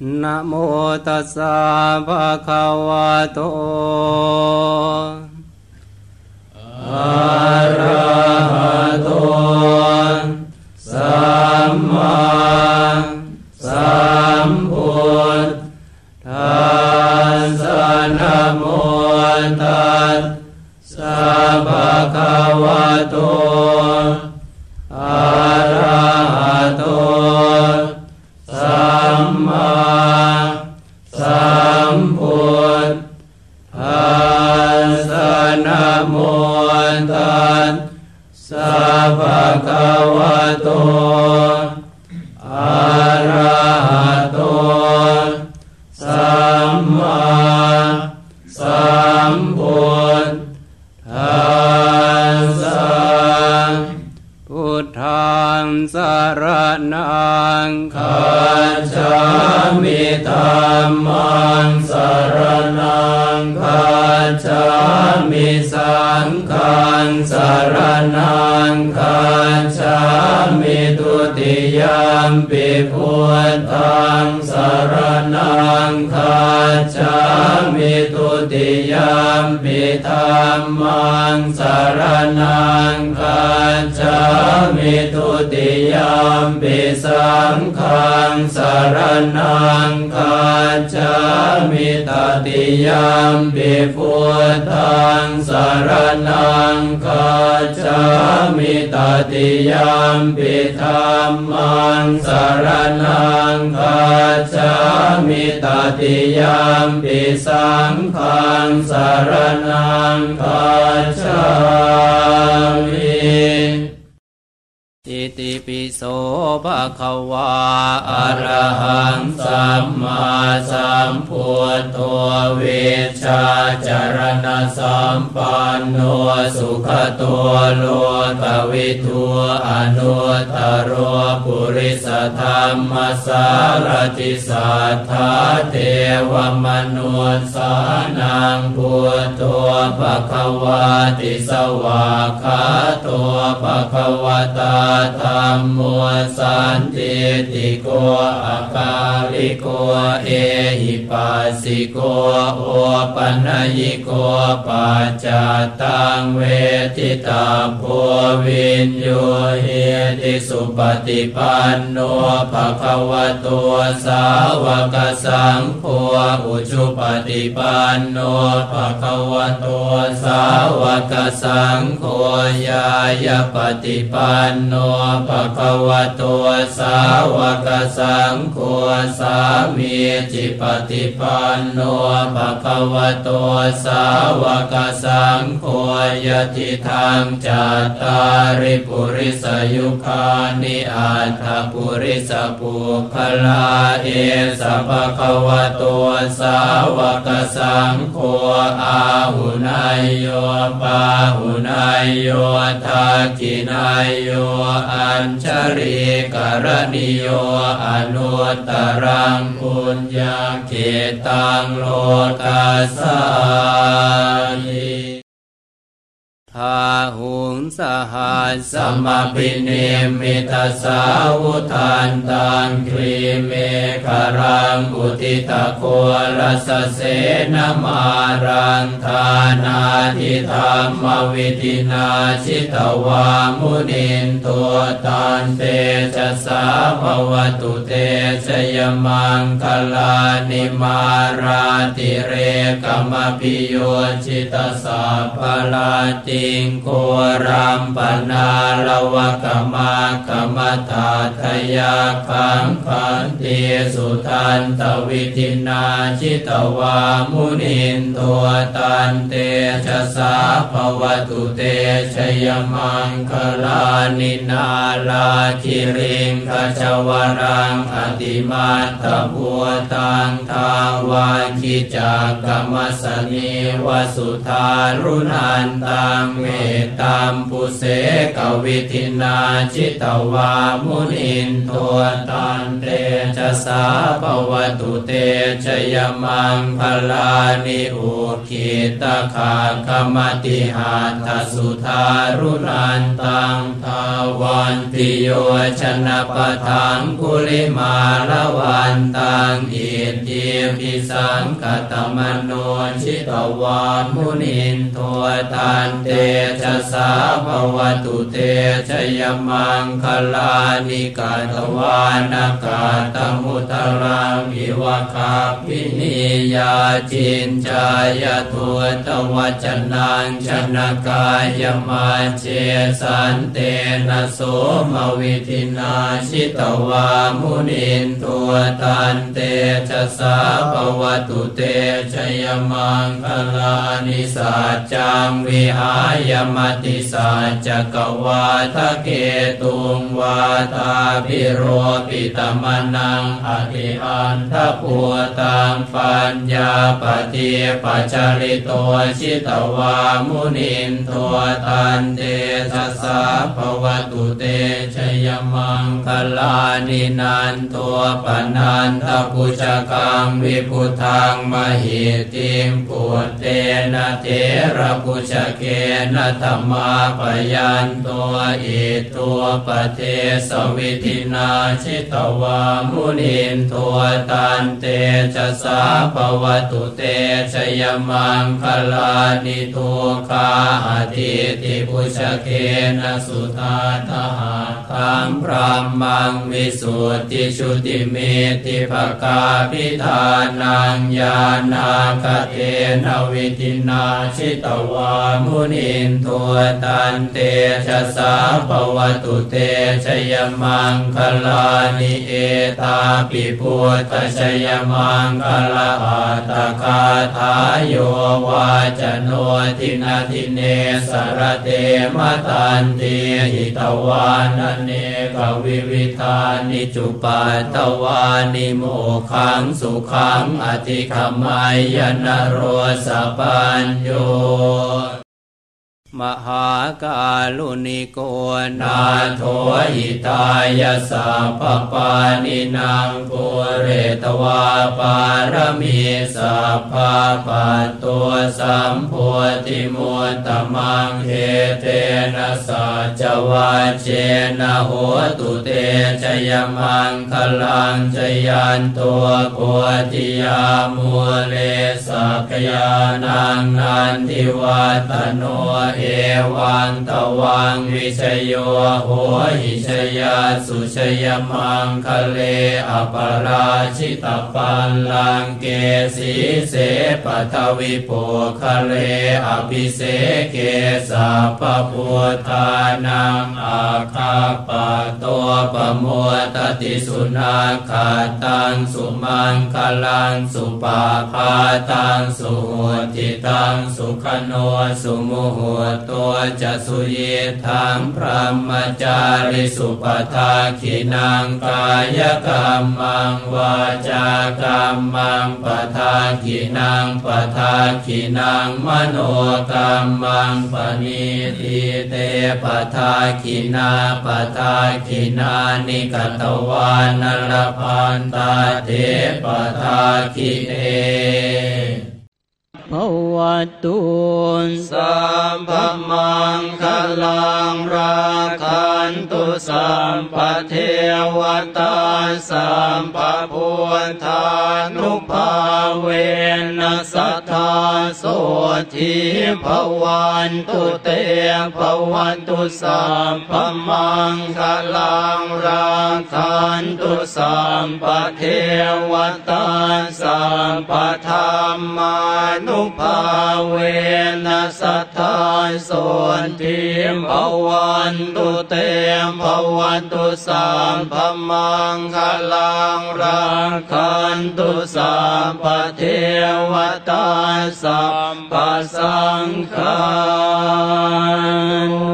นะโมตัสสะภะคะวะโต อะระหะโต สัมมาสัมพุทธัสสะนะโมตัสสะภะคะวะโต มตัสสะภะคะวะโตอะระหะโตสัมมาสัมพุทธัสสะพุทธังสารนังคัจฉามิธัมมังสารนังคัจฉา มิสังฆั งสารนังคัจฉามิทุติยามปิพุทธังสารนังคัจฉามิทุติยามปิธรรมังสารนังคัจฉามิทุติยามปิสังฆังสารนังคัจฉามิตติยามปิพุทธังสารนังคาจามิตติยามปิธรรมังสารนังคาจามิตติยามปิสังฆังสารนังคาจามิ อิติปิโสภะคะวาอะระหังสัมมาสัมพุทโธเวชาจารณสัมปันโนสุขตัวโลกวิทูอนุตตโรปุริสธรรมสารติสัทธาเทวมนุสสานังพุทโธภะคะวาติสวากขาตัวภะคะวตาธรรมมัวสันติติโกอาคาลิโกเอหิปัสสิโกโอปัญญิโกปัจจตังเวทิตาโพวินโยเฮติสุปฏิปันโนภะคะวะโตสาวกสังโฆอุชุปฏิปันโนภะคะวะโตสาวกสังโฆยายปฏิปันโนภะคะวะโตสาวกสังโฆสามีจิปฏิปันโนภะคะวะโตสาวกสังโฆยติทางจัตตาริปุริสยุคานิอัตถปุริสปุคลาเอสภะคะวะโตสาวกสังโฆอาหุนายโยปาหุนายโยทักินายโยอัญชริกรณิโยอนุตรังปุญญาเกตังโลกัสสานิ ทาหุงสหัสสมปิเนมิตาสาวุทันตังครีเมฆรังอุติตะโคลสเสนมารังทานาทิธรรมวิตินาชิตวามุนินตัวตันเตจะสาภวตุเตชยมังคลานิมาราติเรกมพิโยชิตสาภลาติงโครัมปนาลวะกมากรมตาทยาคังคันติสุทันตวิทินาชิตวามุนินตัวตันเตชะสาภวตุเตชยมังคลานินาลาคิริงขจวรังอติมาตบัวตังทาวาคิจากกรรมสนีวสุธารุนันตังเวตัมปุเสกวิธินาชิตวามุนินโทตันเตจะสาภวตุเตชยมังพลานิอุคิตาคาคมติหาทสุธารุนันตังทาวันติโยชนะปทังกุลิมาละวันตังอิทิปิสังกตมโนชิตวามุนินโทตันเตชะสาภวตุเตชยมังคลานิกาตวานากาตมุตรังอิวะคาปินิยาจินจายทุตวัจนังชนกายมาเจสันเตนะโสมวิธินาชิตวามุนินตัวตันเตชะสาภวตุเตชยมังคลานิสัจจังวิหายมติสัจกวาทะเกตุงวาตาพิโรปิตมนังอธิอันทปัวตังปัญญาปฏิปัจจริโตชิตวามุนินตัวตันเตชะสาภวตุเตชยมังคลานินันตัวปนันทปุจกังวิพุทังมหิติมปุตเตนะเทระปุจเกนะธรรมาปยันตัวอิตัวปเทสวิธินาชิตวามุนินตัวตันเตชะสาภวตุเตชยมังคลานิทุคาอธิติปุชเกนะสุธาทหาทังพระมังวิสุทธิชุติเมติภกาพิธานังญาณาคเทนวิธินาชิตวามุนินตัวตันเตชะสาภวตุเตชยมังคลานิเอตาปิพุทธชยมังคลาอัตคาทายโยวาจโนทินาทิเนสรเตมตันติหิตวานเนกวิวิธานิจุปัตตวานิโมขังสุขังอธิขมายนโรสปัญโย มหากาลุนิโกนาโทหิตายาสัพพปานินางปุเรตวาปารมีสัพพะปัตตัวสัมโพธิมุตตมังเฮเตนะสัจวัจเจนะโหตุเตชยมังคลังชยันตัวโพธิยามูเลสักยานังนันทิวัตโนเอวังตวังวิชโยโหหิชยาสุชยมังคะเลอปราชิตปัลลังเกสีเสปทวิโปคะเลอภิเสเกสัพพพุทธานังอาคาปะตัวปะโมตติสุนาคาตังสุมังคลังสุปาพาตังสุโหติตังสุขโนสุโมโหตัวจะสุเยทังพระมจาริสุปทาขินังกายกรรมังวาจากรรมังปทาขินังปทาขินังมโนกรรมังปณิทิเตปทาขินาปทาขินานิกตวานรพันตาเทปทาขิเอ ภวตุนสัมภมังคลังราคันตุสัมปเทวตาสัมปพุทธานุภาเวนัสทธาโสทิภวันตุเตภวันตุสัมภมังคลังราคันตุสัมปเทวตาสัมปธรรมานุภาเวนัสทานสทิมภวันตุเตมภวันตุสามพมังคลังราคันตุสามปเทวตาสัมปสังฆาน